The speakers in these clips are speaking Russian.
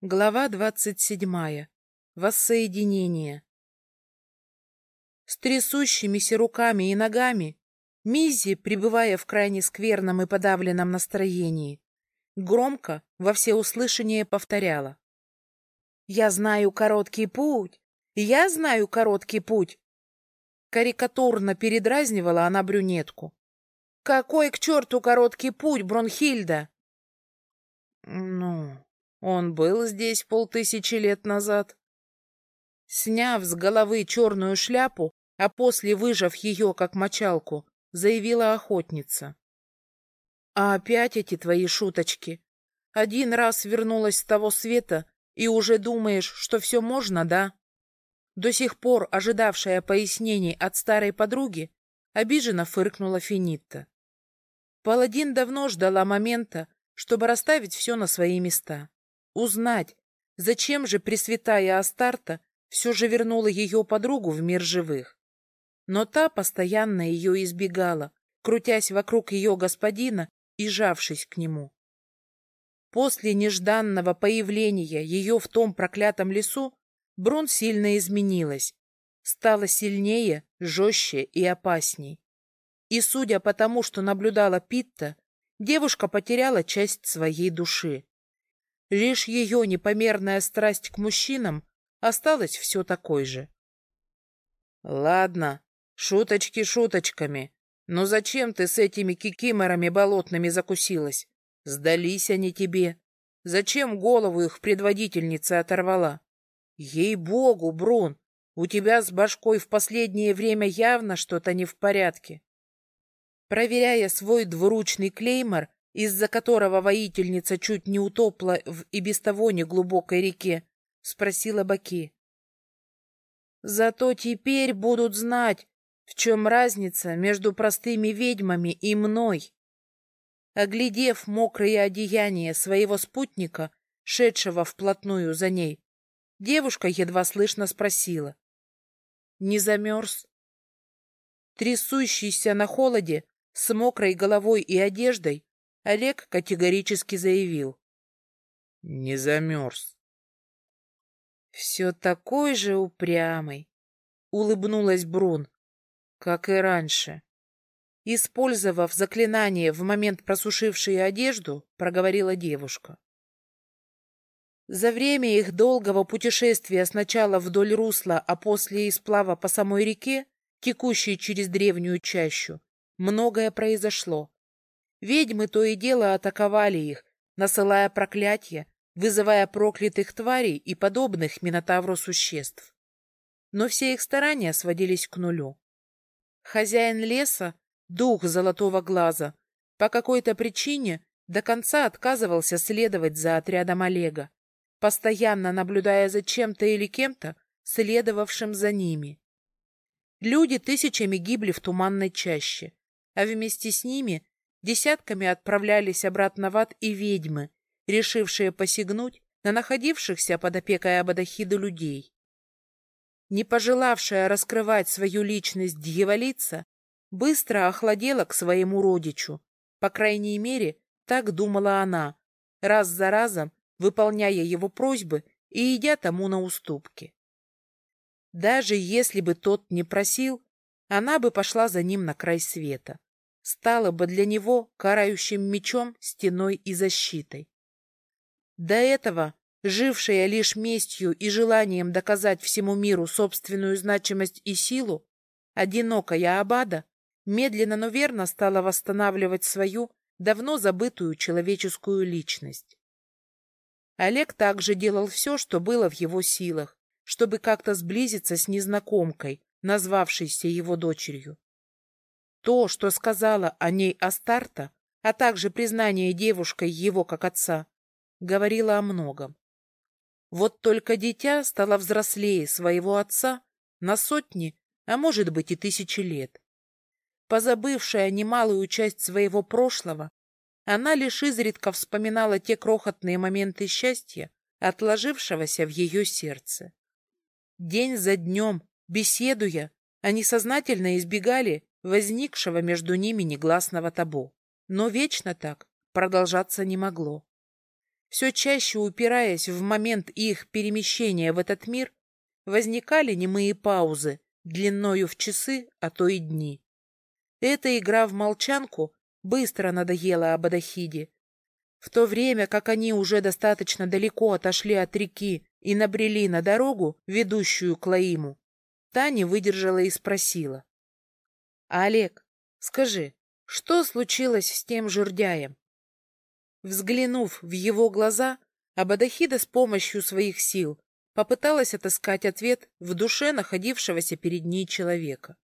Глава двадцать седьмая. Воссоединение. С трясущимися руками и ногами Миззи, пребывая в крайне скверном и подавленном настроении, громко во всеуслышание повторяла. «Я знаю короткий путь! Я знаю короткий путь!» Карикатурно передразнивала она брюнетку. «Какой к черту короткий путь, Бронхильда?» «Ну...» Он был здесь полтысячи лет назад. Сняв с головы черную шляпу, а после выжав ее как мочалку, заявила охотница. А опять эти твои шуточки. Один раз вернулась с того света, и уже думаешь, что все можно, да? До сих пор ожидавшая пояснений от старой подруги, обиженно фыркнула Финитта. Паладин давно ждала момента, чтобы расставить все на свои места узнать, зачем же Пресвятая Астарта все же вернула ее подругу в мир живых. Но та постоянно ее избегала, крутясь вокруг ее господина и жавшись к нему. После нежданного появления ее в том проклятом лесу Брун сильно изменилась, стала сильнее, жестче и опасней. И, судя по тому, что наблюдала Питта, девушка потеряла часть своей души. Лишь ее непомерная страсть к мужчинам осталась все такой же. Ладно, шуточки шуточками, но зачем ты с этими кикиморами болотными закусилась? Сдались они тебе. Зачем голову их предводительницы оторвала? Ей-богу, Брун, у тебя с башкой в последнее время явно что-то не в порядке. Проверяя свой двуручный клеймор, из-за которого воительница чуть не утопла в и без того неглубокой реке, спросила Баки. Зато теперь будут знать, в чем разница между простыми ведьмами и мной. Оглядев мокрые одеяния своего спутника, шедшего вплотную за ней, девушка едва слышно спросила. Не замерз? Трясущийся на холоде, с мокрой головой и одеждой, Олег категорически заявил. Не замерз. Все такой же упрямый, улыбнулась Брун, как и раньше. Использовав заклинание в момент просушившей одежду, проговорила девушка. За время их долгого путешествия сначала вдоль русла, а после и сплава по самой реке, текущей через древнюю чащу, многое произошло. Ведьмы то и дело атаковали их, насылая проклятия, вызывая проклятых тварей и подобных Минотавру существ. Но все их старания сводились к нулю. Хозяин леса, дух золотого глаза, по какой-то причине до конца отказывался следовать за отрядом Олега, постоянно наблюдая за чем-то или кем-то, следовавшим за ними. Люди тысячами гибли в туманной чаще, а вместе с ними Десятками отправлялись обратно в ад и ведьмы, решившие посягнуть на находившихся под опекой Абадахида людей. Не пожелавшая раскрывать свою личность дьяволица, быстро охладела к своему родичу. По крайней мере, так думала она, раз за разом выполняя его просьбы и идя тому на уступки. Даже если бы тот не просил, она бы пошла за ним на край света стала бы для него карающим мечом, стеной и защитой. До этого, жившая лишь местью и желанием доказать всему миру собственную значимость и силу, одинокая Абада медленно, но верно стала восстанавливать свою давно забытую человеческую личность. Олег также делал все, что было в его силах, чтобы как-то сблизиться с незнакомкой, назвавшейся его дочерью. То, что сказала о ней Астарта, а также признание девушкой его как отца, говорило о многом. Вот только дитя стало взрослее своего отца на сотни, а может быть и тысячи лет. Позабывшая немалую часть своего прошлого, она лишь изредка вспоминала те крохотные моменты счастья, отложившегося в ее сердце. День за днем, беседуя, они сознательно избегали возникшего между ними негласного табу. Но вечно так продолжаться не могло. все чаще упираясь в момент их перемещения в этот мир, возникали немые паузы, длиною в часы, а то и дни. Эта игра в молчанку быстро надоела Абадахиде. В то время, как они уже достаточно далеко отошли от реки и набрели на дорогу, ведущую к Лаиму, Таня выдержала и спросила. — Олег, скажи, что случилось с тем жердяем? Взглянув в его глаза, Абадахида с помощью своих сил попыталась отыскать ответ в душе находившегося перед ней человека.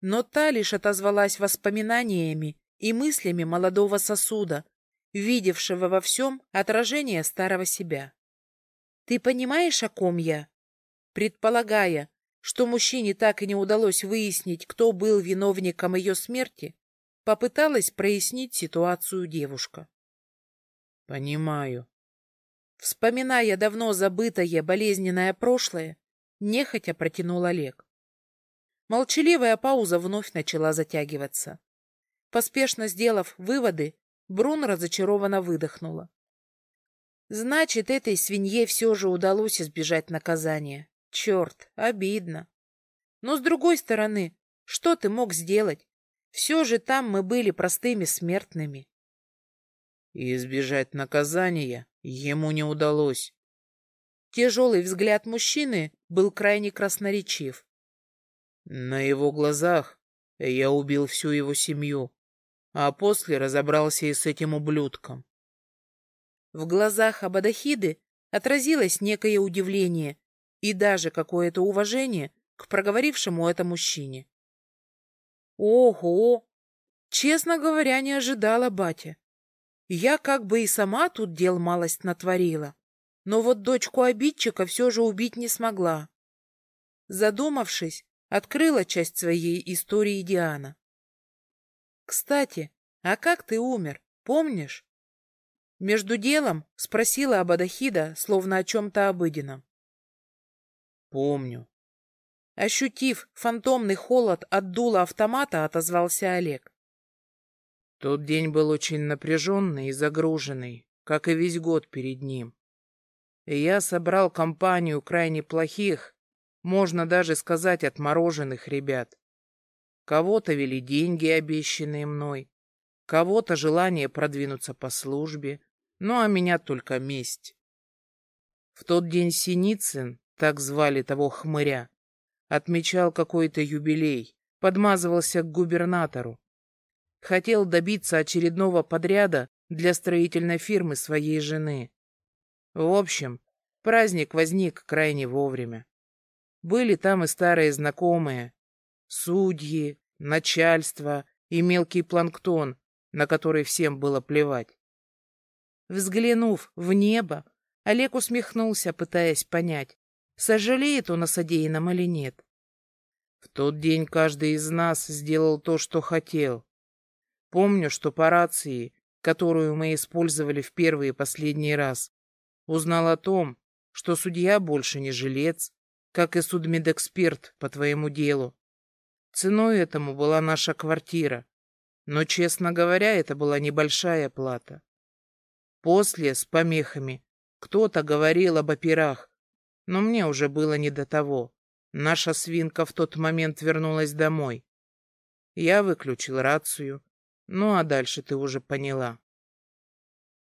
Но та лишь отозвалась воспоминаниями и мыслями молодого сосуда, видевшего во всем отражение старого себя. «Ты понимаешь, о ком я?» Предполагая, что мужчине так и не удалось выяснить, кто был виновником ее смерти, попыталась прояснить ситуацию девушка. «Понимаю». Вспоминая давно забытое болезненное прошлое, нехотя протянул Олег. Молчаливая пауза вновь начала затягиваться. Поспешно сделав выводы, Брун разочарованно выдохнула. Значит, этой свинье все же удалось избежать наказания. Черт, обидно. Но с другой стороны, что ты мог сделать? Все же там мы были простыми смертными. И избежать наказания ему не удалось. Тяжелый взгляд мужчины был крайне красноречив. На его глазах я убил всю его семью, а после разобрался и с этим ублюдком. В глазах Абадахиды отразилось некое удивление и даже какое-то уважение к проговорившему это мужчине. Ого! Честно говоря, не ожидала батя. Я как бы и сама тут дел малость натворила, но вот дочку обидчика все же убить не смогла. Задумавшись, открыла часть своей истории Диана. Кстати, а как ты умер, помнишь? Между делом спросила Абадахида, словно о чем-то обыденном. Помню. Ощутив фантомный холод от дула автомата, отозвался Олег. Тот день был очень напряженный и загруженный, как и весь год перед ним. И я собрал компанию крайне плохих, можно даже сказать, отмороженных ребят. Кого-то вели деньги, обещанные мной, кого-то желание продвинуться по службе, ну а меня только месть. В тот день Синицын, так звали того хмыря, отмечал какой-то юбилей, подмазывался к губернатору. Хотел добиться очередного подряда для строительной фирмы своей жены. В общем, праздник возник крайне вовремя. Были там и старые знакомые, судьи, начальство и мелкий планктон, на который всем было плевать. Взглянув в небо, Олег усмехнулся, пытаясь понять, сожалеет он о содеянном или нет. В тот день каждый из нас сделал то, что хотел. Помню, что по рации, которую мы использовали в первый и последний раз, узнал о том, что судья больше не жилец, как и судмедэксперт по твоему делу. Ценой этому была наша квартира, но, честно говоря, это была небольшая плата. После, с помехами, кто-то говорил об операх, но мне уже было не до того. Наша свинка в тот момент вернулась домой. Я выключил рацию, ну а дальше ты уже поняла.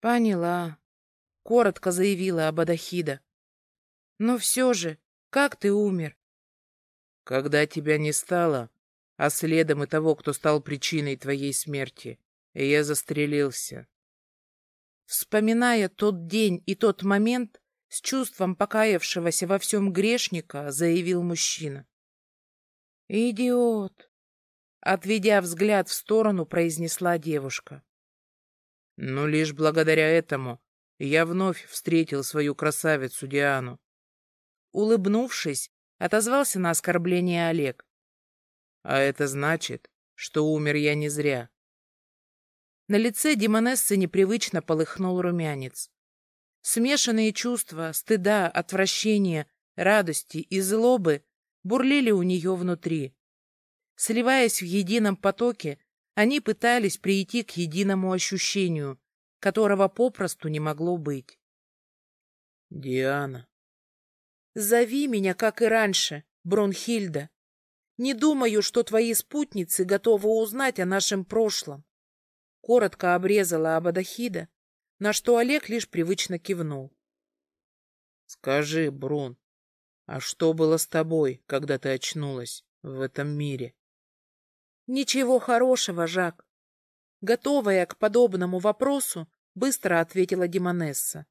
Поняла, коротко заявила Абадахида. Но все же, как ты умер? Когда тебя не стало, а следом и того, кто стал причиной твоей смерти. И я застрелился. Вспоминая тот день и тот момент, с чувством покаявшегося во всем грешника, заявил мужчина. «Идиот!» Отведя взгляд в сторону, произнесла девушка. «Но лишь благодаря этому я вновь встретил свою красавицу Диану». Улыбнувшись, отозвался на оскорбление Олег. А это значит, что умер я не зря. На лице Демонессы непривычно полыхнул румянец. Смешанные чувства стыда, отвращения, радости и злобы бурлили у нее внутри. Сливаясь в едином потоке, они пытались прийти к единому ощущению, которого попросту не могло быть. Диана. Зови меня, как и раньше, Бронхильда. Не думаю, что твои спутницы готовы узнать о нашем прошлом. Коротко обрезала Абадахида, на что Олег лишь привычно кивнул. Скажи, Брун, а что было с тобой, когда ты очнулась в этом мире? Ничего хорошего, Жак. Готовая к подобному вопросу, быстро ответила Демонесса.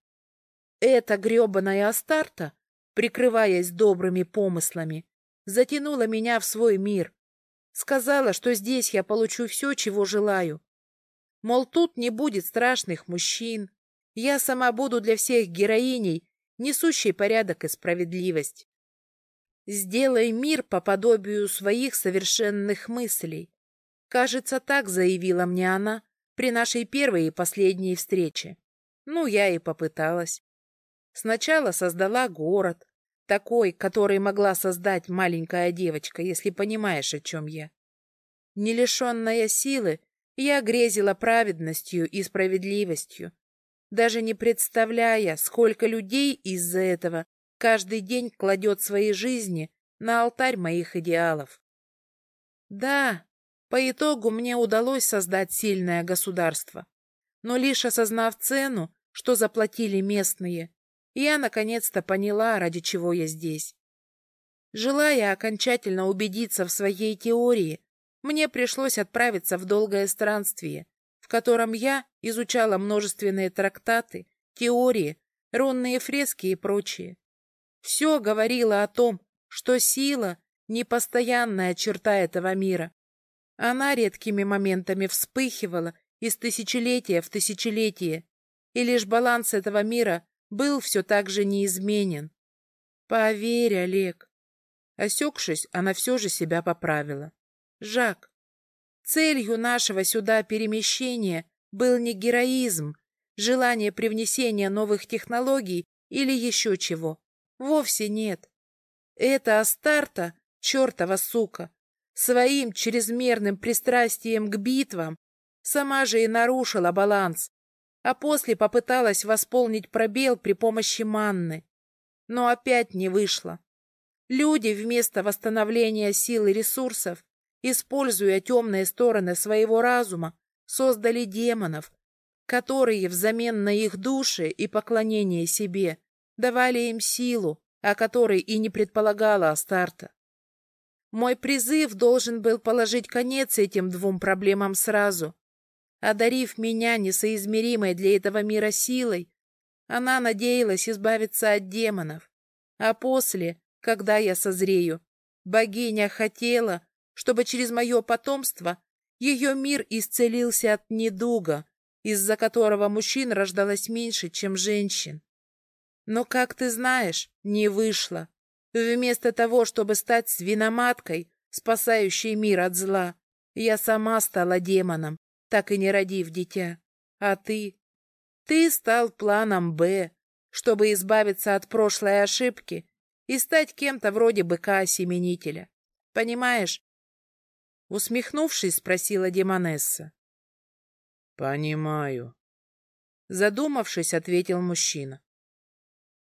Эта гребаная Астарта, прикрываясь добрыми помыслами, затянула меня в свой мир. Сказала, что здесь я получу все, чего желаю. Мол, тут не будет страшных мужчин. Я сама буду для всех героиней, несущей порядок и справедливость. Сделай мир по подобию своих совершенных мыслей. Кажется, так заявила мне она при нашей первой и последней встрече. Ну, я и попыталась. Сначала создала город, такой, который могла создать маленькая девочка, если понимаешь, о чем я. Не лишенная силы, я грезила праведностью и справедливостью, даже не представляя, сколько людей из-за этого каждый день кладет свои жизни на алтарь моих идеалов. Да, по итогу мне удалось создать сильное государство, но лишь осознав цену, что заплатили местные, я наконец-то поняла, ради чего я здесь. Желая окончательно убедиться в своей теории, мне пришлось отправиться в долгое странствие, в котором я изучала множественные трактаты, теории, рунные фрески и прочее. Все говорило о том, что сила — непостоянная черта этого мира. Она редкими моментами вспыхивала из тысячелетия в тысячелетие, и лишь баланс этого мира был все так же неизменен. Поверь, Олег. Осекшись, она все же себя поправила. Жак, целью нашего сюда перемещения был не героизм, желание привнесения новых технологий или еще чего. Вовсе нет. Это Астарта, чертова сука, своим чрезмерным пристрастием к битвам сама же и нарушила баланс, а после попыталась восполнить пробел при помощи манны. Но опять не вышло. Люди вместо восстановления сил и ресурсов, используя темные стороны своего разума, создали демонов, которые взамен на их души и поклонение себе давали им силу, о которой и не предполагала Астарта. Мой призыв должен был положить конец этим двум проблемам сразу, Одарив меня несоизмеримой для этого мира силой, она надеялась избавиться от демонов. А после, когда я созрею, богиня хотела, чтобы через мое потомство ее мир исцелился от недуга, из-за которого мужчин рождалось меньше, чем женщин. Но, как ты знаешь, не вышло. Вместо того, чтобы стать свиноматкой, спасающей мир от зла, я сама стала демоном, так и не родив дитя. А ты? Ты стал планом «Б», чтобы избавиться от прошлой ошибки и стать кем-то вроде быка-осеменителя. Понимаешь? Усмехнувшись, спросила Демонесса. Понимаю. Задумавшись, ответил мужчина.